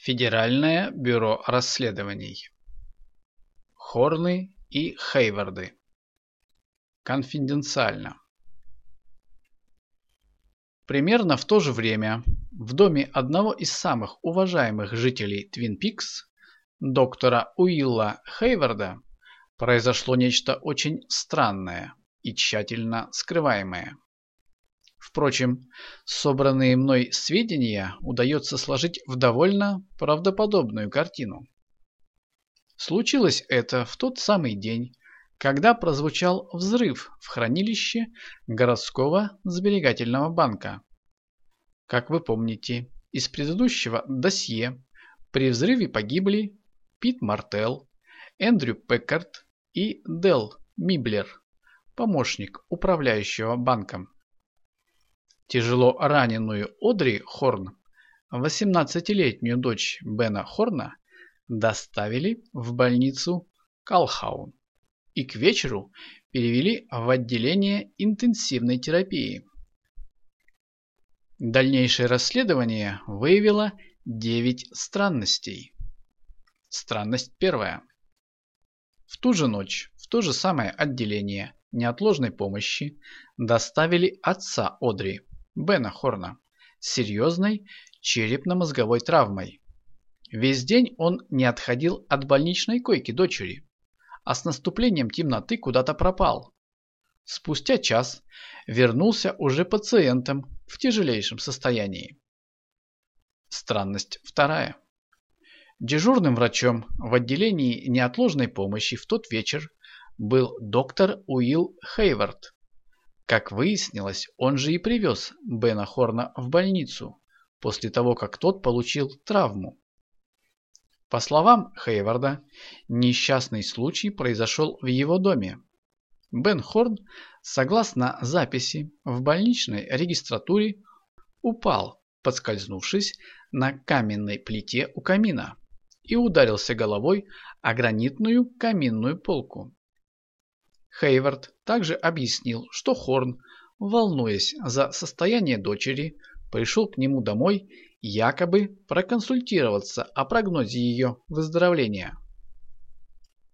Федеральное бюро расследований. Хорны и Хейварды. Конфиденциально. Примерно в то же время в доме одного из самых уважаемых жителей Твин Пикс, доктора Уилла Хейварда, произошло нечто очень странное и тщательно скрываемое. Впрочем, собранные мной сведения удается сложить в довольно правдоподобную картину. Случилось это в тот самый день, когда прозвучал взрыв в хранилище городского сберегательного банка. Как вы помните, из предыдущего досье при взрыве погибли Пит Мартел, Эндрю Пеккарт и Дел Миблер, помощник управляющего банком. Тяжело раненую Одри Хорн, 18-летнюю дочь Бена Хорна, доставили в больницу Калхаун и к вечеру перевели в отделение интенсивной терапии. Дальнейшее расследование выявило 9 странностей. Странность первая. В ту же ночь, в то же самое отделение неотложной помощи доставили отца Одри, Бена Хорна с серьезной черепно-мозговой травмой. Весь день он не отходил от больничной койки дочери, а с наступлением темноты куда-то пропал. Спустя час вернулся уже пациентом в тяжелейшем состоянии. Странность вторая. Дежурным врачом в отделении неотложной помощи в тот вечер был доктор Уилл Хейвард, как выяснилось, он же и привез Бена Хорна в больницу после того, как тот получил травму. По словам Хейварда, несчастный случай произошел в его доме. Бен Хорн, согласно записи в больничной регистратуре, упал, подскользнувшись на каменной плите у камина и ударился головой о гранитную каминную полку. Хейвард также объяснил, что Хорн, волнуясь за состояние дочери, пришел к нему домой якобы проконсультироваться о прогнозе ее выздоровления.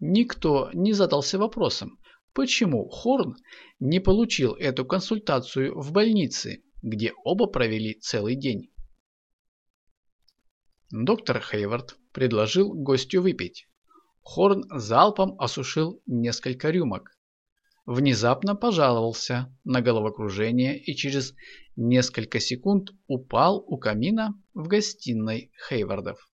Никто не задался вопросом, почему Хорн не получил эту консультацию в больнице, где оба провели целый день. Доктор Хейвард предложил гостю выпить. Хорн залпом осушил несколько рюмок внезапно пожаловался на головокружение и через несколько секунд упал у камина в гостиной Хейвардов.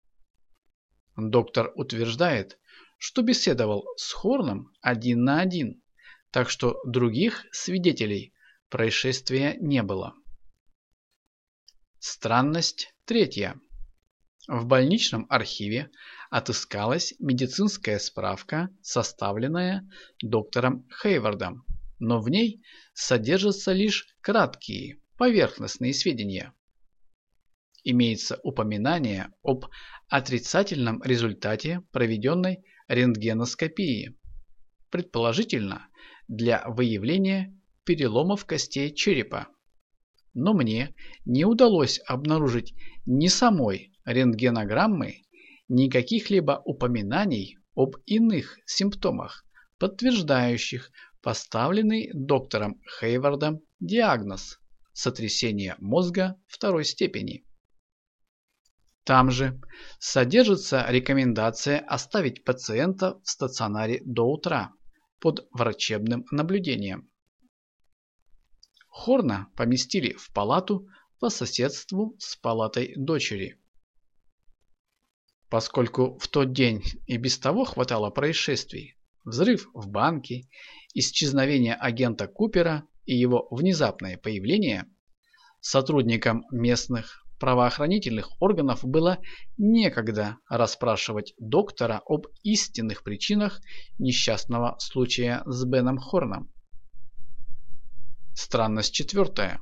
Доктор утверждает, что беседовал с Хорном один на один, так что других свидетелей происшествия не было. Странность третья. В больничном архиве отыскалась медицинская справка, составленная доктором Хейвардом, но в ней содержатся лишь краткие, поверхностные сведения. Имеется упоминание об отрицательном результате проведенной рентгеноскопии, предположительно для выявления переломов костей черепа. Но мне не удалось обнаружить ни самой рентгенограммы, никаких либо упоминаний об иных симптомах, подтверждающих поставленный доктором Хейвардом диагноз сотрясение мозга второй степени. Там же содержится рекомендация оставить пациента в стационаре до утра под врачебным наблюдением. Хорна поместили в палату по соседству с палатой дочери. Поскольку в тот день и без того хватало происшествий, взрыв в банке, исчезновение агента Купера и его внезапное появление, сотрудникам местных правоохранительных органов было некогда расспрашивать доктора об истинных причинах несчастного случая с Беном Хорном. Странность четвертая.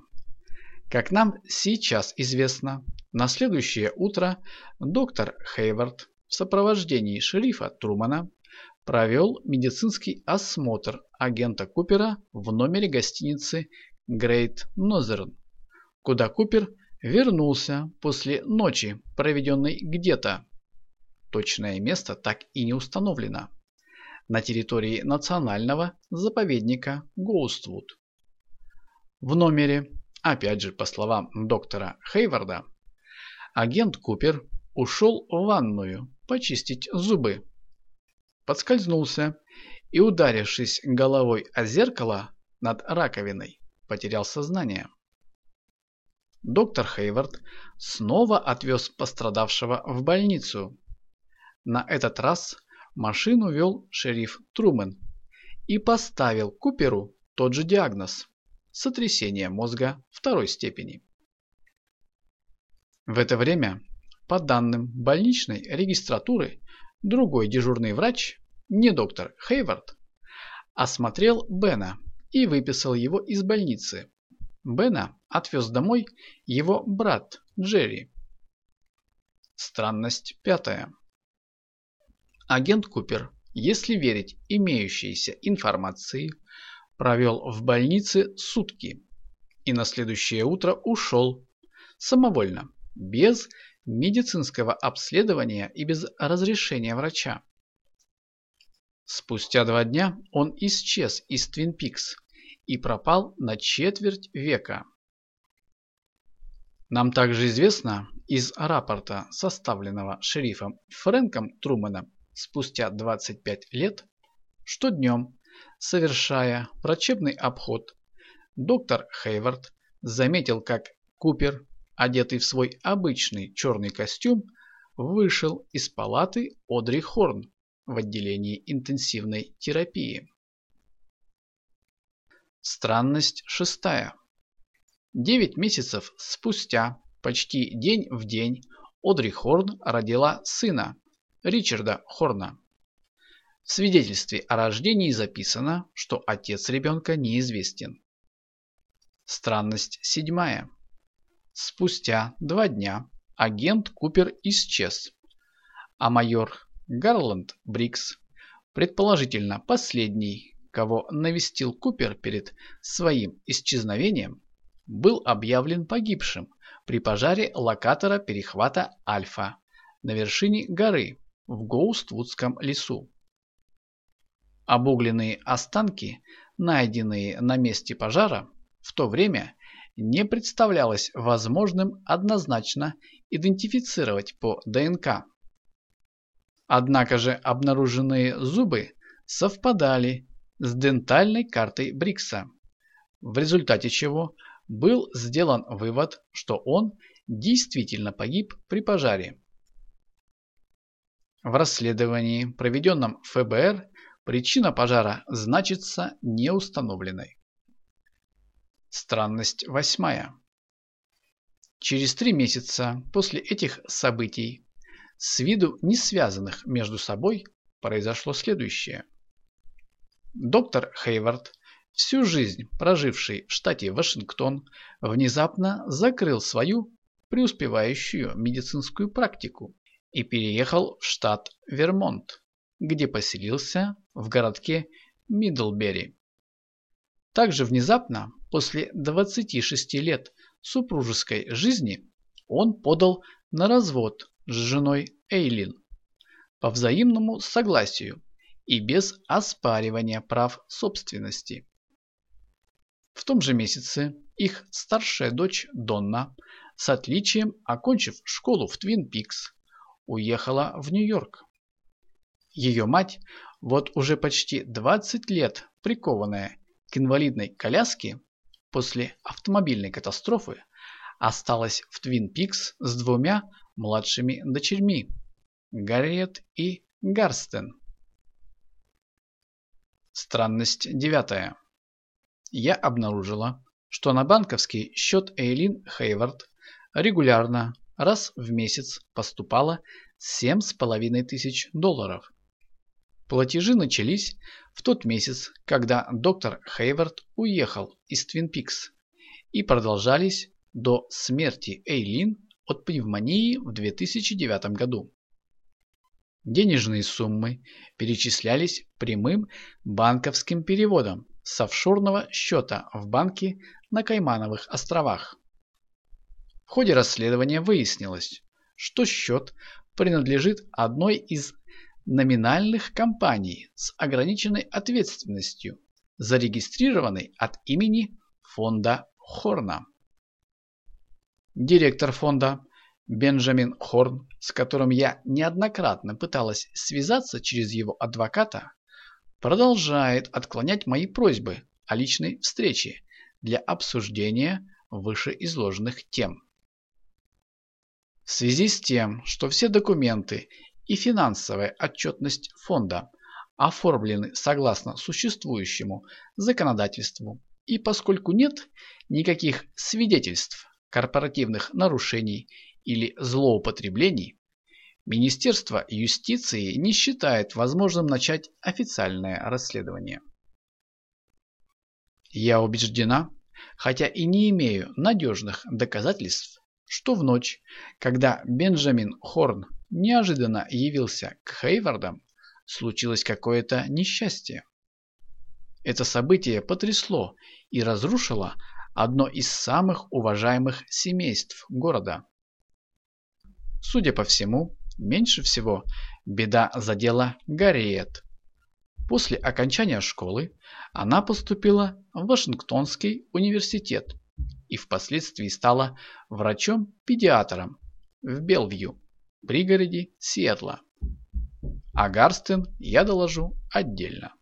Как нам сейчас известно, на следующее утро доктор Хейвард в сопровождении шерифа Трумана провел медицинский осмотр агента Купера в номере гостиницы Great Northern, куда Купер вернулся после ночи, проведенной где-то. Точное место так и не установлено. На территории национального заповедника Гоуствуд. В номере, опять же по словам доктора Хейварда, агент Купер ушел в ванную почистить зубы. Подскользнулся и, ударившись головой о зеркало над раковиной, потерял сознание. Доктор Хейвард снова отвез пострадавшего в больницу. На этот раз машину вел шериф Трумен и поставил Куперу тот же диагноз – сотрясение мозга второй степени. В это время, по данным больничной регистратуры, другой дежурный врач, не доктор Хейвард, осмотрел Бена и выписал его из больницы. Бена отвез домой его брат Джерри. Странность пятая. Агент Купер, если верить имеющейся информации, провел в больнице сутки и на следующее утро ушел самовольно, без медицинского обследования и без разрешения врача. Спустя два дня он исчез из Твин Пикс и пропал на четверть века. Нам также известно из рапорта, составленного шерифом Фрэнком Труманом спустя 25 лет, что днем, совершая врачебный обход, доктор Хейвард заметил, как Купер, одетый в свой обычный черный костюм, вышел из палаты Одри Хорн в отделении интенсивной терапии. Странность шестая. Девять месяцев спустя, почти день в день, Одри Хорн родила сына, Ричарда Хорна. В свидетельстве о рождении записано, что отец ребенка неизвестен. Странность седьмая. Спустя два дня агент Купер исчез, а майор Гарланд Брикс, предположительно последний, кого навестил Купер перед своим исчезновением, был объявлен погибшим при пожаре локатора перехвата Альфа на вершине горы в Гоуствудском лесу. Обугленные останки, найденные на месте пожара, в то время не представлялось возможным однозначно идентифицировать по ДНК. Однако же обнаруженные зубы совпадали с дентальной картой Брикса, в результате чего был сделан вывод, что он действительно погиб при пожаре. В расследовании, проведенном ФБР, причина пожара значится неустановленной. Странность восьмая. Через три месяца после этих событий с виду не связанных между собой, произошло следующее. Доктор Хейвард, всю жизнь проживший в штате Вашингтон, внезапно закрыл свою преуспевающую медицинскую практику и переехал в штат Вермонт, где поселился в городке Мидлбери. Также внезапно, после 26 лет супружеской жизни, он подал на развод с женой Эйлин по взаимному согласию и без оспаривания прав собственности. В том же месяце их старшая дочь Донна, с отличием окончив школу в Твин Пикс, уехала в Нью-Йорк. Ее мать, вот уже почти 20 лет прикованная к инвалидной коляске после автомобильной катастрофы, осталась в Твин Пикс с двумя младшими дочерьми Гарриет и Гарстен. Странность девятая. Я обнаружила, что на банковский счет Эйлин Хейвард регулярно раз в месяц поступало семь с половиной тысяч долларов. Платежи начались в тот месяц, когда доктор Хейвард уехал из Твин Пикс и продолжались до смерти Эйлин от пневмонии в 2009 году. Денежные суммы перечислялись прямым банковским переводом с офшорного счета в банке на Каймановых островах. В ходе расследования выяснилось, что счет принадлежит одной из номинальных компаний с ограниченной ответственностью, зарегистрированной от имени фонда Хорна. Директор фонда Бенджамин Хорн, с которым я неоднократно пыталась связаться через его адвоката, продолжает отклонять мои просьбы о личной встрече для обсуждения вышеизложенных тем. В связи с тем, что все документы и финансовая отчетность фонда оформлены согласно существующему законодательству, и поскольку нет никаких свидетельств корпоративных нарушений или злоупотреблений, Министерство юстиции не считает возможным начать официальное расследование. Я убеждена, хотя и не имею надежных доказательств, что в ночь, когда Бенджамин Хорн неожиданно явился к Хейвардам, случилось какое-то несчастье. Это событие потрясло и разрушило одно из самых уважаемых семейств города. Судя по всему, меньше всего беда задела Гарриет. После окончания школы она поступила в Вашингтонский университет и впоследствии стала врачом-педиатром в Белвью, пригороде Сиэтла. А Гарстен я доложу отдельно.